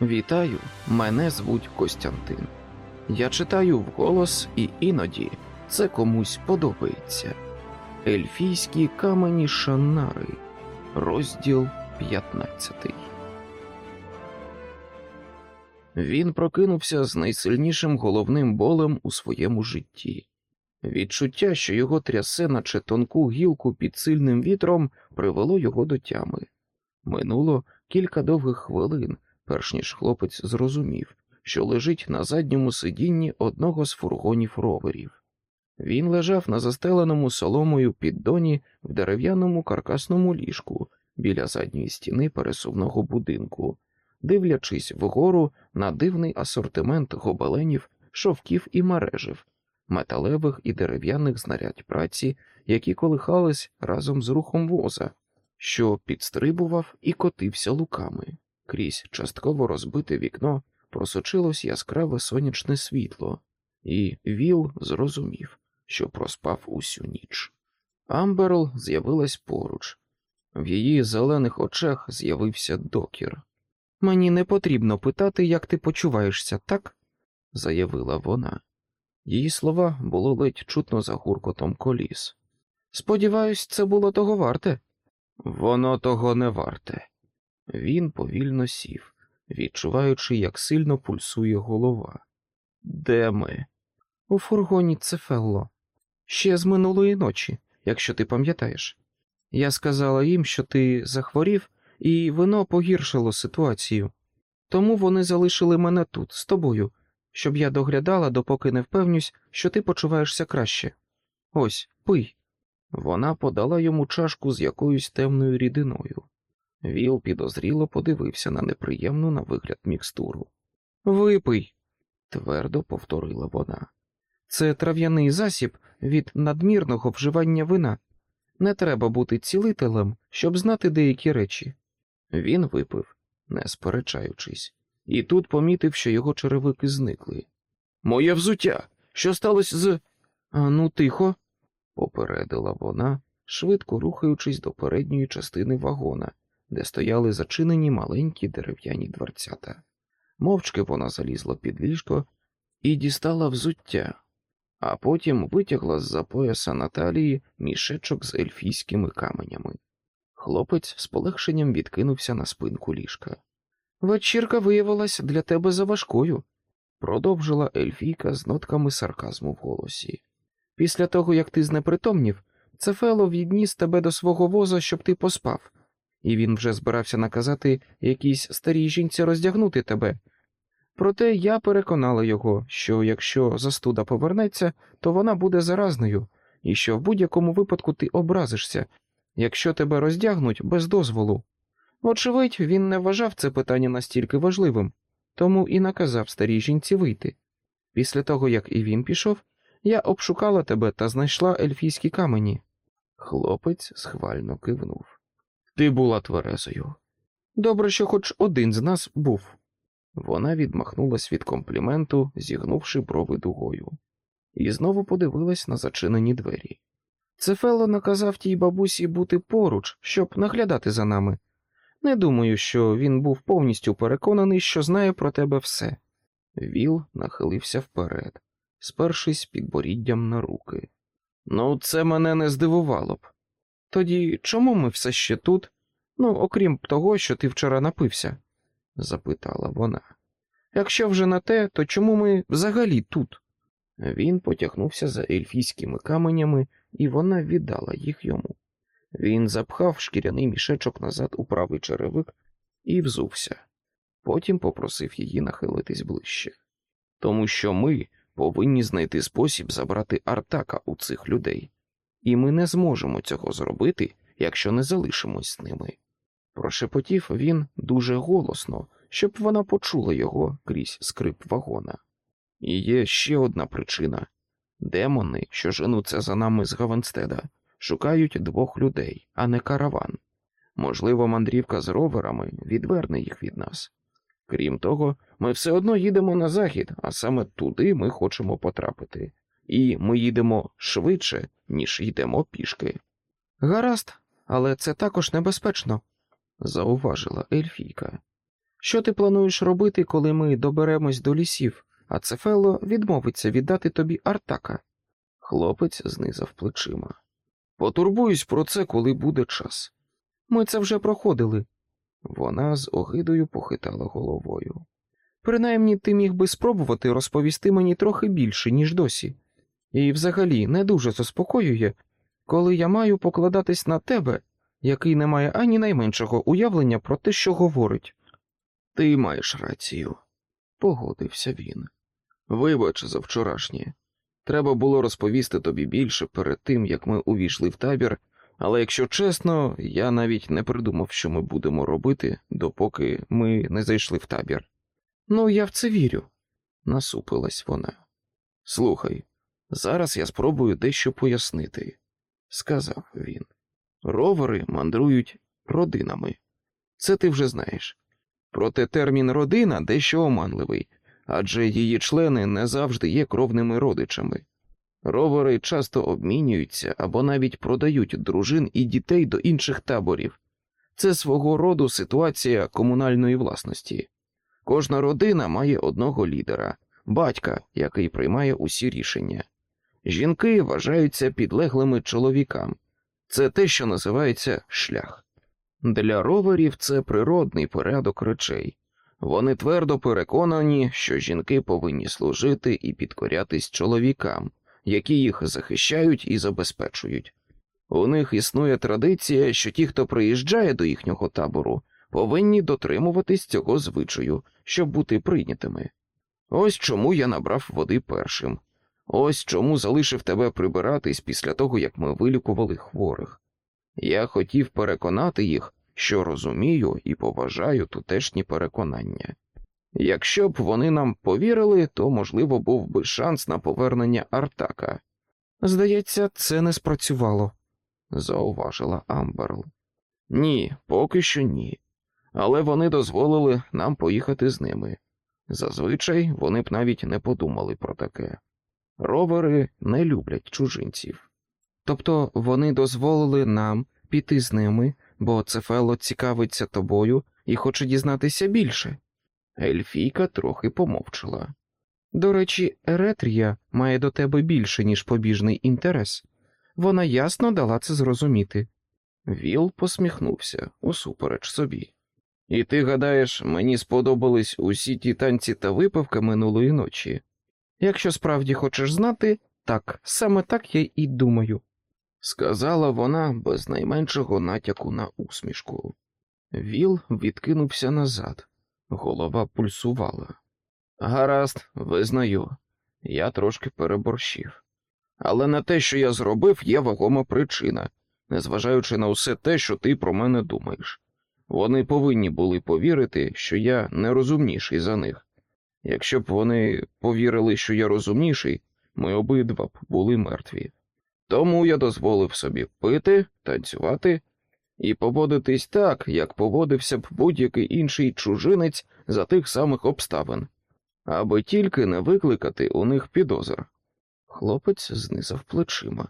Вітаю, мене звуть Костянтин. Я читаю вголос і іноді це комусь подобається. Ельфійські камені Шаннари, розділ 15. Він прокинувся з найсильнішим головним болем у своєму житті. Відчуття, що його трясе, наче тонку гілку під сильним вітром, привело його до тями. Минуло кілька довгих хвилин, перш ніж хлопець зрозумів, що лежить на задньому сидінні одного з фургонів роверів. Він лежав на застеленому соломою піддоні в дерев'яному каркасному ліжку біля задньої стіни пересувного будинку, дивлячись вгору на дивний асортимент гобеленів, шовків і мережів, металевих і дерев'яних знарядь праці, які колихались разом з рухом воза, що підстрибував і котився луками. Крізь частково розбите вікно просочилось яскраве сонячне світло, і Віл зрозумів, що проспав усю ніч. Амберл з'явилась поруч. В її зелених очах з'явився докір. Мені не потрібно питати, як ти почуваєшся, так? заявила вона. Її слова було ледь чутно за гуркотом коліс. Сподіваюсь, це було того варте. Воно того не варте. Він повільно сів, відчуваючи, як сильно пульсує голова. Де ми? У фургоні Цефелло. Ще з минулої ночі, якщо ти пам'ятаєш. Я сказала їм, що ти захворів, і вино погіршило ситуацію. Тому вони залишили мене тут, з тобою, щоб я доглядала, допоки не впевнюсь, що ти почуваєшся краще. Ось, пий. Вона подала йому чашку з якоюсь темною рідиною. Віл підозріло подивився на неприємну на вигляд мікстуру. Випий, твердо повторила вона. Це трав'яний засіб від надмірного вживання вина. Не треба бути цілителем, щоб знати деякі речі. Він випив, не сперечаючись, і тут помітив, що його черевики зникли. Моє взуття. Що сталося з. А ну, тихо, попередила вона, швидко рухаючись до передньої частини вагона, де стояли зачинені маленькі дерев'яні дверцята. Мовчки вона залізла під ліжко і дістала взуття, а потім витягла з за пояса Наталії мішечок з ельфійськими каменями. Хлопець з полегшенням відкинувся на спинку ліжка. Вечірка виявилась для тебе заважкою, продовжила ельфійка з нотками сарказму в голосі. Після того, як ти знепритомнів, Цефело відніс тебе до свого воза, щоб ти поспав, і він вже збирався наказати якійсь старій жінці роздягнути тебе. Проте я переконала його, що якщо застуда повернеться, то вона буде заразною, і що в будь-якому випадку ти образишся, якщо тебе роздягнуть без дозволу. Очевидь, він не вважав це питання настільки важливим, тому і наказав старій жінці вийти. Після того, як і він пішов, я обшукала тебе та знайшла ельфійські камені. Хлопець схвально кивнув. Ти була тверезою. Добре, що хоч один з нас був. Вона відмахнулась від компліменту, зігнувши брови дугою, і знову подивилась на зачинені двері. Цефело наказав тій бабусі бути поруч, щоб наглядати за нами. Не думаю, що він був повністю переконаний, що знає про тебе все. Віл нахилився вперед, спершись підборіддям на руки. Ну, це мене не здивувало б. Тоді чому ми все ще тут? Ну, окрім того, що ти вчора напився? запитала вона. Якщо вже на те, то чому ми взагалі тут? Він потягнувся за ельфійськими каменями, і вона віддала їх йому. Він запхав шкіряний мішечок назад у правий черевик і взувся. Потім попросив її нахилитись ближче. Тому що ми повинні знайти спосіб забрати Артака у цих людей, і ми не зможемо цього зробити, якщо не залишимось з ними. Прошепотів він дуже голосно, щоб вона почула його крізь скрип вагона. І є ще одна причина демони, що женуться за нами з Гаванстеда, шукають двох людей, а не караван. Можливо, мандрівка з роверами відверне їх від нас. Крім того, ми все одно їдемо на захід, а саме туди ми хочемо потрапити, і ми їдемо швидше, ніж йдемо пішки. Гаразд, але це також небезпечно, зауважила Ельфійка. Що ти плануєш робити, коли ми доберемось до лісів, а Цефело відмовиться віддати тобі Артака? Хлопець знизав плечима. Потурбуюсь про це, коли буде час. Ми це вже проходили. Вона з огидою похитала головою. Принаймні ти міг би спробувати розповісти мені трохи більше, ніж досі, і взагалі не дуже заспокоює, коли я маю покладатись на тебе, який не має ані найменшого уявлення про те, що говорить. Ти маєш рацію, погодився він. Вибач за вчорашнє. Треба було розповісти тобі більше перед тим, як ми увійшли в табір, але якщо чесно, я навіть не придумав, що ми будемо робити, допоки ми не зайшли в табір. Ну, я в це вірю, насупилась вона. Слухай, зараз я спробую дещо пояснити, сказав він. Ровери мандрують родинами. Це ти вже знаєш. Проте термін родина дещо оманливий, адже її члени не завжди є кровними родичами. Ровери часто обмінюються або навіть продають дружин і дітей до інших таборів. Це свого роду ситуація комунальної власності. Кожна родина має одного лідера, батька, який приймає усі рішення. Жінки вважаються підлеглими чоловікам. Це те, що називається шлях. Для роверів це природний порядок речей. Вони твердо переконані, що жінки повинні служити і підкорятись чоловікам, які їх захищають і забезпечують. У них існує традиція, що ті, хто приїжджає до їхнього табору, повинні дотримуватись цього звичаю, щоб бути прийнятими. Ось чому я набрав води першим. Ось чому залишив тебе прибиратись після того, як ми вилікували хворих. Я хотів переконати їх, що розумію і поважаю тутешні переконання. Якщо б вони нам повірили, то, можливо, був би шанс на повернення Артака. Здається, це не спрацювало, зауважила Амберл. Ні, поки що ні. Але вони дозволили нам поїхати з ними. Зазвичай вони б навіть не подумали про таке. Ровери не люблять чужинців. Тобто вони дозволили нам піти з ними, бо Цефело цікавиться тобою і хоче дізнатися більше. Ельфійка трохи помовчала. До речі, Еретрія має до тебе більше, ніж побіжний інтерес. Вона ясно дала це зрозуміти. Віл посміхнувся усупереч собі. І ти гадаєш, мені сподобались усі ті танці та випивка минулої ночі? Якщо справді хочеш знати, так, саме так я і думаю, сказала вона без найменшого натяку на усмішку. Віл відкинувся назад, голова пульсувала. Гаразд, визнаю, я трошки переборщив. Але на те, що я зробив, є вагома причина, незважаючи на все те, що ти про мене думаєш. Вони повинні були повірити, що я не розумніший за них. Якщо б вони повірили, що я розумніший, ми обидва б були мертві. Тому я дозволив собі пити, танцювати і поводитись так, як поводився б будь-який інший чужинець за тих самих обставин, аби тільки не викликати у них підозр. Хлопець знизав плечима.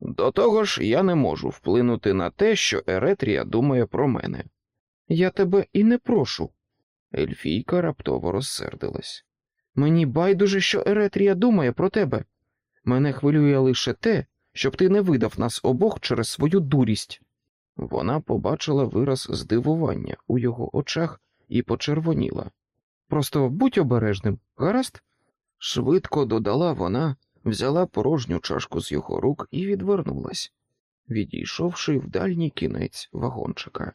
До того ж, я не можу вплинути на те, що Еретрія думає про мене. Я тебе і не прошу. Ельфійка раптово розсердилась. Мені байдуже, що Еретрія думає про тебе. Мене хвилює лише те, щоб ти не видав нас обох через свою дурість. Вона побачила вираз здивування у його очах і почервоніла. Просто будь обережним, гаразд? Швидко додала вона, взяла порожню чашку з його рук і відвернулась, відійшовши в дальній кінець вагончика.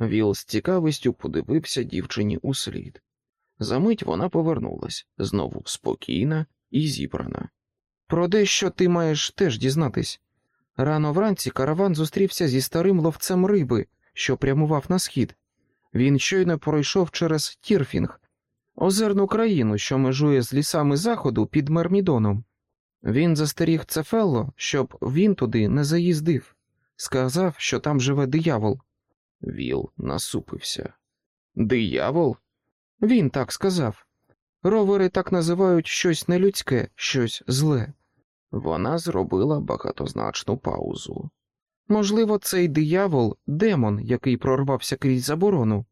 Віл з цікавістю подивився дівчині у слід. Замить вона повернулась знову спокійна і зібрана. Про дещо ти маєш теж дізнатись. Рано вранці караван зустрівся зі старим ловцем риби, що прямував на схід. Він щойно пройшов через Тірфінг, озерну країну, що межує з лісами заходу під Мермідоном. Він застеріг Цефелло, щоб він туди не заїздив, сказав, що там живе диявол. Віл насупився. Диявол? Він так сказав. Ровери так називають щось нелюдське, щось зле. Вона зробила багатозначну паузу. Можливо, цей диявол демон, який прорвався крізь заборону.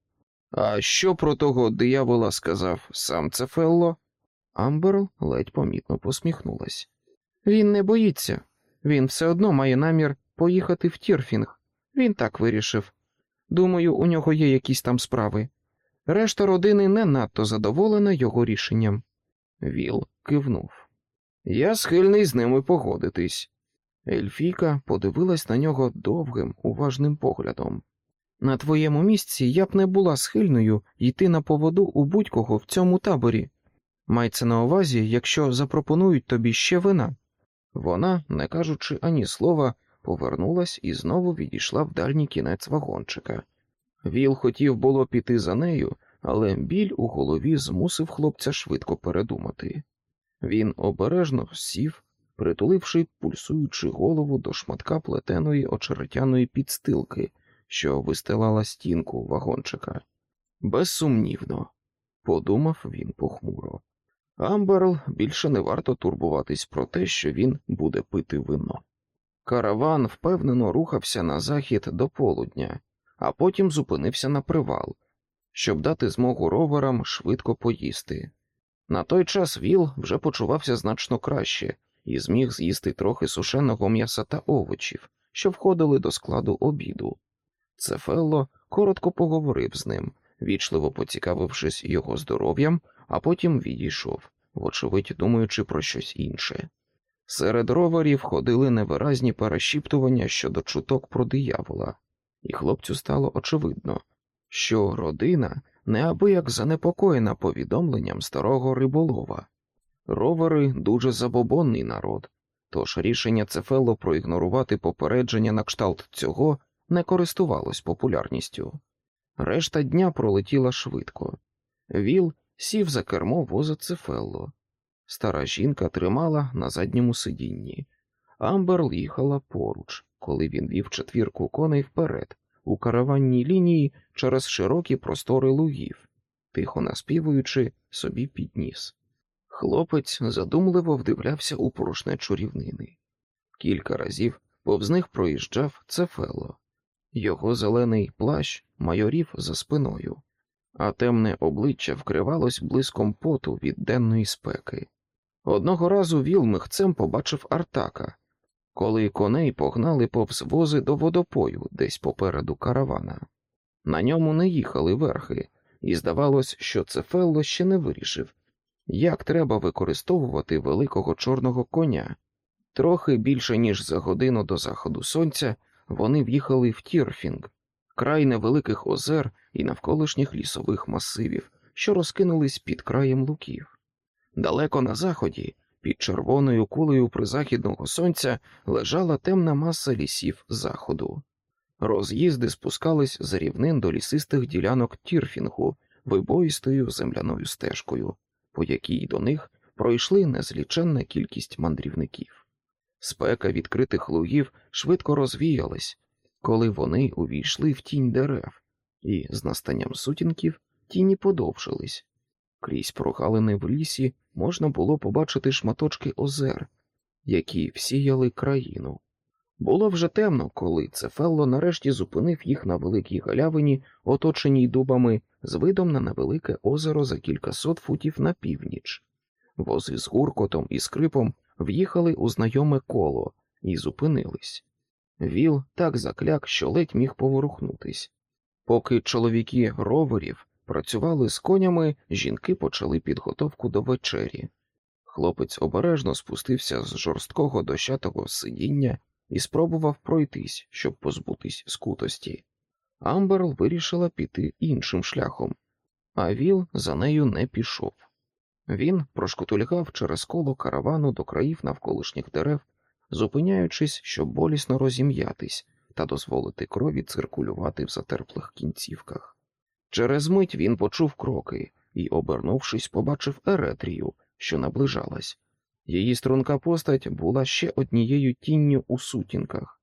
А що про того диявола сказав сам Цефелло? Амберл ледь помітно посміхнулась. Він не боїться, він все одно має намір поїхати в Тірфінг. Він так вирішив. Думаю, у нього є якісь там справи. Решта родини не надто задоволена його рішенням. Віл кивнув. Я схильний з ними погодитись. Ельфійка подивилась на нього довгим, уважним поглядом. На твоєму місці я б не була схильною йти на поводу у будь-кого в цьому таборі. Майце на увазі, якщо запропонують тобі ще вина. Вона, не кажучи ані слова, повернулась і знову відійшла в дальній кінець вагончика. Віл хотів було піти за нею, але біль у голові змусив хлопця швидко передумати. Він обережно сів, притуливши пульсуючу голову до шматка плетеної очеретяної підстилки, що вистилала стінку вагончика. Безсумнівно, подумав він похмуро. Амберл більше не варто турбуватись про те, що він буде пити вино. Караван впевнено рухався на захід до полудня, а потім зупинився на привал, щоб дати змогу роверам швидко поїсти. На той час Віл вже почувався значно краще і зміг з'їсти трохи сушеного м'яса та овочів, що входили до складу обіду. Цефелло коротко поговорив з ним, вічливо поцікавившись його здоров'ям, а потім відійшов, вочевидь думаючи про щось інше. Серед роверів ходили невиразні перешіптування щодо чуток про диявола, і хлопцю стало очевидно, що родина неабияк занепокоєна повідомленням старого риболова. Ровери дуже забобонний народ, тож рішення Цефело проігнорувати попередження на кшталт цього не користувалось популярністю. Решта дня пролетіла швидко. Віл сів за кермо воза Цефелло. Стара жінка дрімала на задньому сидінні. Амберл їхала поруч, коли він вів четвірку коней вперед, у караванній лінії через широкі простори лугів, тихо наспівуючи собі під ніс. Хлопець задумливо вдивлявся у порожнечу рівнини. Кілька разів повз них проїжджав Цефелло. Його зелений плащ майорів за спиною, а темне обличчя вкривалось блиском поту від денної спеки. Одного разу Віл михцем побачив Артака, коли коней погнали повз вози до водопою десь попереду каравана. На ньому не їхали верхи, і здавалось, що Цефелло ще не вирішив, як треба використовувати великого чорного коня. Трохи більше ніж за годину до заходу сонця вони в'їхали в Тірфінг, край невеликих озер і навколишніх лісових масивів, що розкинулись під краєм луків. Далеко на заході, під червоною кулею призахідного сонця, лежала темна маса лісів заходу. Роз'їзди спускались з рівнин до лісистих ділянок Тірфінгу вибоїстою земляною стежкою, по якій до них пройшли незліченна кількість мандрівників. Спека відкритих лугів швидко розвіялась, коли вони увійшли в тінь дерев, і з настанням сутінків тіні подовжились. Крізь прогалини в лісі можна було побачити шматочки озер, які всіяли країну. Було вже темно, коли Цефелло нарешті зупинив їх на великій галявині, оточеній дубами, з видом на невелике озеро за кількасот футів на північ. Вози з гуркотом і скрипом в'їхали у знайоме коло і зупинились. Віл так закляк, що ледь міг поворухнутись. Поки чоловіки роверів працювали з конями, жінки почали підготовку до вечері. Хлопець обережно спустився з жорсткого дощатого сидіння і спробував пройтись, щоб позбутись скутості. Амберл вирішила піти іншим шляхом, а Віл за нею не пішов. Він прошкутульгав через коло каравану до країв навколишніх дерев, зупиняючись, щоб болісно розім'ятись та дозволити крові циркулювати в затерплих кінцівках. Через мить він почув кроки і, обернувшись, побачив Еретрію, що наближалась. Її струнка постать була ще однією тінню у сутінках.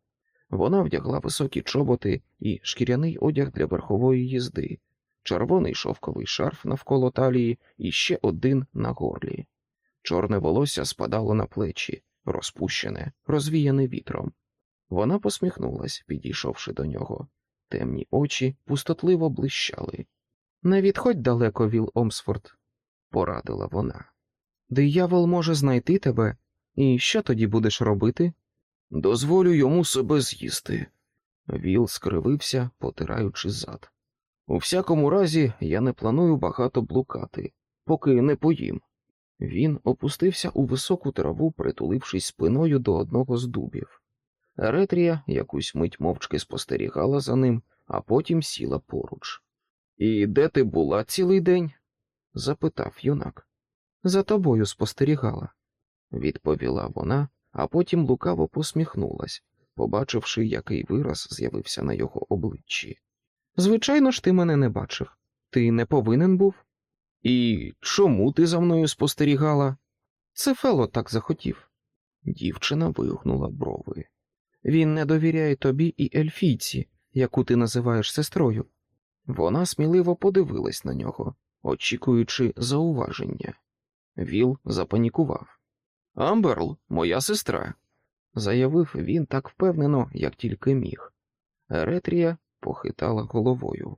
Вона вдягла високі чоботи і шкіряний одяг для верхової їзди, червоний шовковий шарф навколо талії і ще один на горлі. Чорне волосся спадало на плечі, розпущене, розвіяне вітром. Вона посміхнулась, підійшовши до нього. Темні очі пустотливо блищали. Не відходь далеко, Віл Омсфорд, порадила вона. Диявол може знайти тебе, і що тоді будеш робити? Дозволю йому себе з'їсти. Віл скривився, потираючи зад. У всякому разі, я не планую багато блукати, поки не поїм. Він опустився у високу траву, притулившись спиною до одного з дубів. Еретрія якусь мить мовчки спостерігала за ним, а потім сіла поруч. І де ти була цілий день? запитав юнак. За тобою спостерігала, відповіла вона, а потім лукаво посміхнулась, побачивши, який вираз з'явився на його обличчі. Звичайно ж, ти мене не бачив. Ти не повинен був. І чому ти за мною спостерігала? Це Фело так захотів. Дівчина вигнула брови. Він не довіряє тобі і ельфійці, яку ти називаєш сестрою. Вона сміливо подивилась на нього, очікуючи зауваження. Віл запанікував. Амберл, моя сестра, заявив він так впевнено, як тільки міг. Еретрія похитала головою.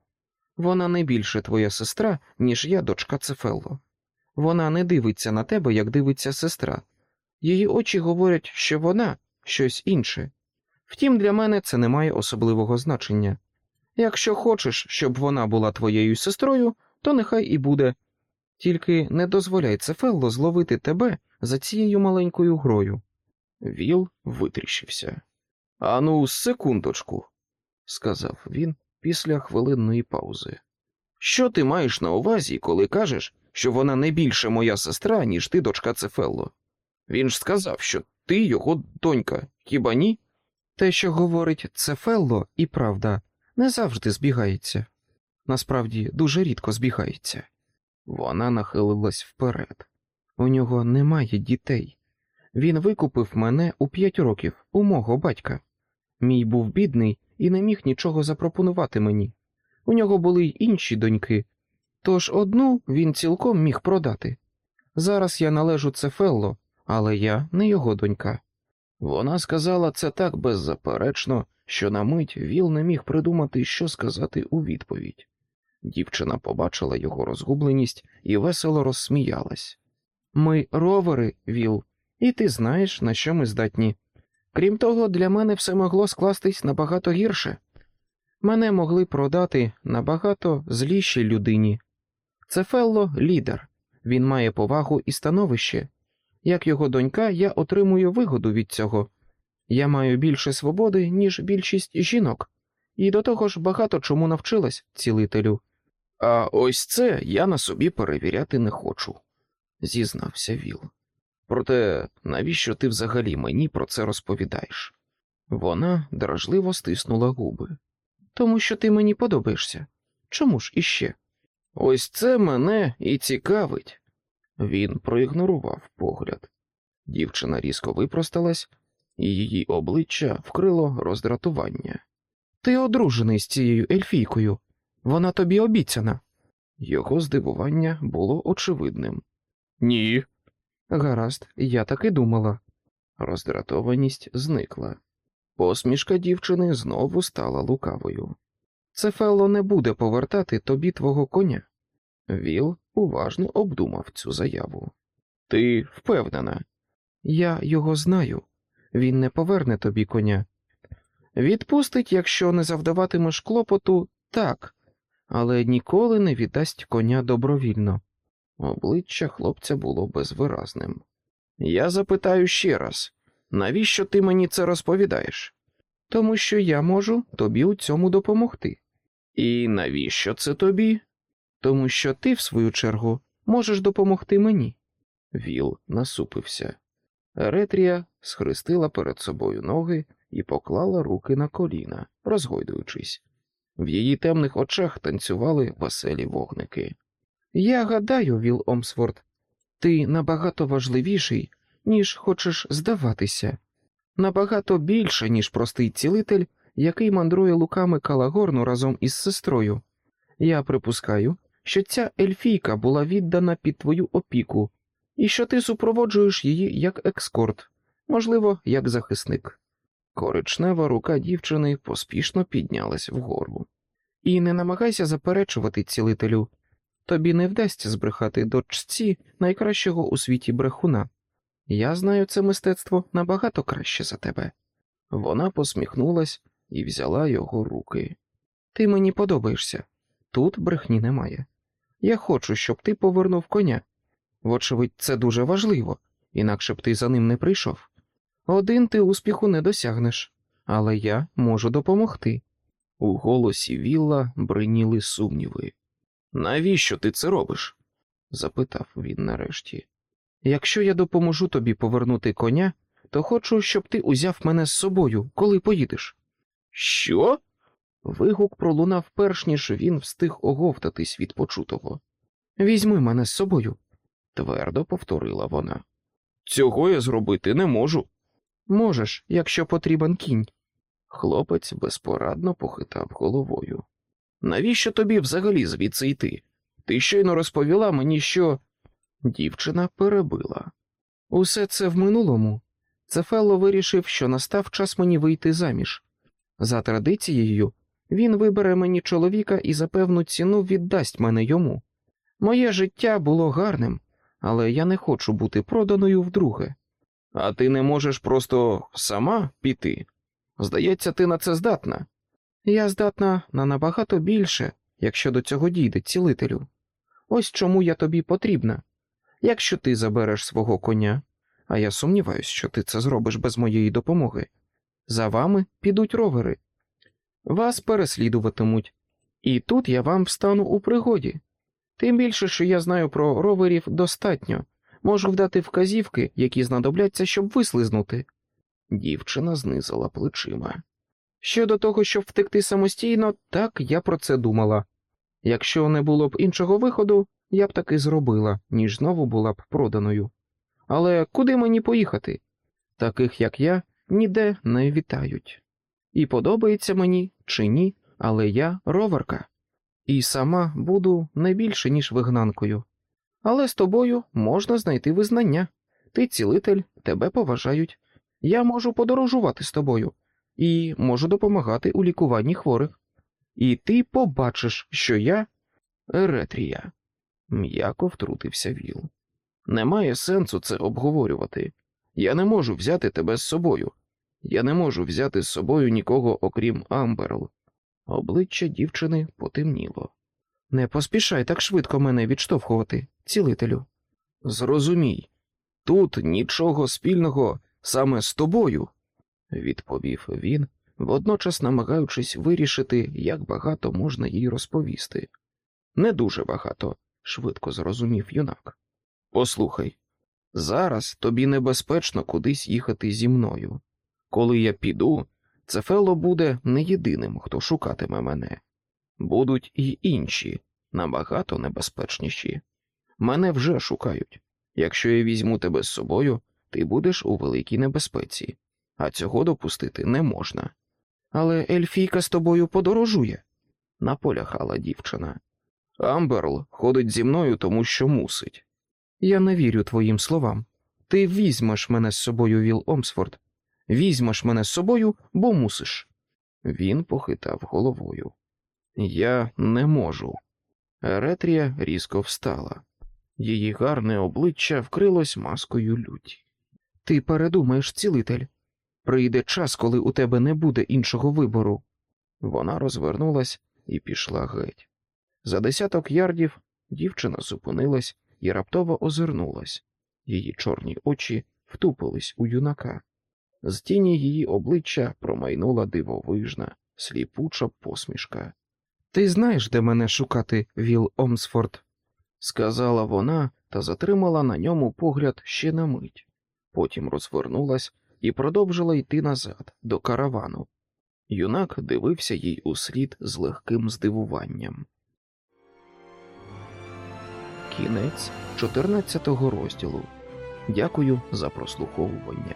Вона не більше твоя сестра, ніж я, дочка Цефелло. Вона не дивиться на тебе, як дивиться сестра. Її очі говорять, що вона щось інше. Втім, для мене це не має особливого значення. Якщо хочеш, щоб вона була твоєю сестрою, то нехай і буде. Тільки не дозволяй Цефелло зловити тебе за цією маленькою грою. Віл витріщився. Ану, секундочку, сказав він після хвилинної паузи. Що ти маєш на увазі, коли кажеш, що вона не більше моя сестра, ніж ти дочка Цефелло? Він ж сказав, що ти його донька, хіба ні? Те, що говорить Цефелло, і правда, не завжди збігається. Насправді дуже рідко збігається. Вона нахилилась вперед. У нього немає дітей. Він викупив мене у п'ять років у мого батька. Мій був бідний і не міг нічого запропонувати мені. У нього були й інші доньки, тож одну він цілком міг продати. Зараз я належу Цефелло, але я не його донька. Вона сказала це так беззаперечно, що на мить Віл не міг придумати, що сказати у відповідь. Дівчина побачила його розгубленість і весело розсміялась. Ми ровери, Віл, і ти знаєш, на що ми здатні. Крім того, для мене все могло скластись набагато гірше. Мене могли продати набагато злішій людині. Це Фелло лідер, він має повагу і становище. Як його донька, я отримую вигоду від цього. Я маю більше свободи, ніж більшість жінок, і до того ж багато чому навчилась, цілителю. А ось це я на собі перевіряти не хочу, зізнався Віл. Проте навіщо ти взагалі мені про це розповідаєш? Вона дражливо стиснула губи. Тому що ти мені подобаєшся. Чому ж іще? Ось це мене і цікавить. Він проігнорував погляд. Дівчина різко випросталась, і її обличчя вкрило роздратування. Ти одружений з цією ельфійкою, вона тобі обіцяна. Його здивування було очевидним. Ні. Гаразд, я так і думала. Роздратованість зникла. Посмішка дівчини знову стала лукавою. Це Фелло не буде повертати тобі твого коня. Віл уважно обдумав цю заяву. Ти впевнена? Я його знаю. Він не поверне тобі коня. Відпустить, якщо не завдаватимеш клопоту, так, але ніколи не віддасть коня добровільно. Обличчя хлопця було безвиразним. Я запитаю ще раз навіщо ти мені це розповідаєш? Тому що я можу тобі у цьому допомогти. І навіщо це тобі? Тому що ти, в свою чергу, можеш допомогти мені. Віл насупився. Еретрія схрестила перед собою ноги і поклала руки на коліна, розгойдуючись. В її темних очах танцювали веселі вогники. Я гадаю, Віл Омсфорд, ти набагато важливіший, ніж хочеш здаватися, набагато більше, ніж простий цілитель, який мандрує луками Калагорну разом із сестрою. Я припускаю, що ця ельфійка була віддана під твою опіку, і що ти супроводжуєш її як екскорт, можливо, як захисник. Коричнева рука дівчини поспішно піднялась вгору. І не намагайся заперечувати цілителю. Тобі не вдасться збрехати дочці найкращого у світі брехуна. Я знаю це мистецтво набагато краще за тебе. Вона посміхнулась і взяла його руки. Ти мені подобаєшся. Тут брехні немає. Я хочу, щоб ти повернув коня. Вочевидь, це дуже важливо, інакше б ти за ним не прийшов. Один ти успіху не досягнеш, але я можу допомогти. У голосі Вілла бриніли сумніви. Навіщо ти це робиш? запитав він нарешті. Якщо я допоможу тобі повернути коня, то хочу, щоб ти узяв мене з собою, коли поїдеш. Що? Вигук пролунав перш ніж він встиг оговтатись від почутого. Візьми мене з собою, твердо повторила вона. Цього я зробити не можу. Можеш, якщо потрібен кінь. Хлопець безпорадно похитав головою. Навіщо тобі взагалі звідси йти? Ти щойно розповіла мені, що. Дівчина перебила. Усе це в минулому. Цефелло вирішив, що настав час мені вийти заміж. За традицією, він вибере мені чоловіка і за певну ціну віддасть мене йому. Моє життя було гарним, але я не хочу бути проданою вдруге. А ти не можеш просто сама піти? Здається, ти на це здатна. Я здатна на набагато більше, якщо до цього дійде цілителю. Ось чому я тобі потрібна. Якщо ти забереш свого коня, а я сумніваюся, що ти це зробиш без моєї допомоги, за вами підуть ровери. Вас переслідуватимуть, і тут я вам встану у пригоді. Тим більше, що я знаю про роверів достатньо, можу вдати вказівки, які знадобляться, щоб вислизнути. Дівчина знизила плечима. Щодо того, щоб втекти самостійно, так я про це думала. Якщо не було б іншого виходу, я б таки зробила, ніж знову була б проданою. Але куди мені поїхати? Таких, як я, ніде не вітають. І подобається мені чи ні, але я роверка, і сама буду не більше, ніж вигнанкою. Але з тобою можна знайти визнання. Ти цілитель, тебе поважають. Я можу подорожувати з тобою і можу допомагати у лікуванні хворих. І ти побачиш, що я Еретрія. М'яко втрутився Віл. Немає сенсу це обговорювати. Я не можу взяти тебе з собою. Я не можу взяти з собою нікого, окрім Амберл. Обличчя дівчини потемніло. Не поспішай так швидко мене відштовхувати, цілителю. Зрозумій, тут нічого спільного саме з тобою, відповів він, водночас намагаючись вирішити, як багато можна їй розповісти. Не дуже багато, швидко зрозумів юнак. Послухай, зараз тобі небезпечно кудись їхати зі мною. Коли я піду, Цефело буде не єдиним, хто шукатиме мене. Будуть і інші, набагато небезпечніші. Мене вже шукають. Якщо я візьму тебе з собою, ти будеш у великій небезпеці, а цього допустити не можна. Але Ельфійка з тобою подорожує, наполягала дівчина. Амберл ходить зі мною, тому що мусить. Я не вірю твоїм словам. Ти візьмеш мене з собою, Віл Омсфорд. Візьмеш мене з собою, бо мусиш. Він похитав головою. Я не можу. Еретрія різко встала. Її гарне обличчя вкрилось маскою люті. Ти передумаєш, цілитель. Прийде час, коли у тебе не буде іншого вибору. Вона розвернулась і пішла геть. За десяток ярдів дівчина зупинилась і раптово озирнулась. Її чорні очі втупились у юнака. З тіні її обличчя промайнула дивовижна, сліпуча посмішка. Ти знаєш, де мене шукати, Віл Омсфорд? сказала вона та затримала на ньому погляд ще на мить. Потім розвернулась і продовжила йти назад, до каравану. Юнак дивився їй услід з легким здивуванням. Кінець 14 розділу. Дякую за прослуховування.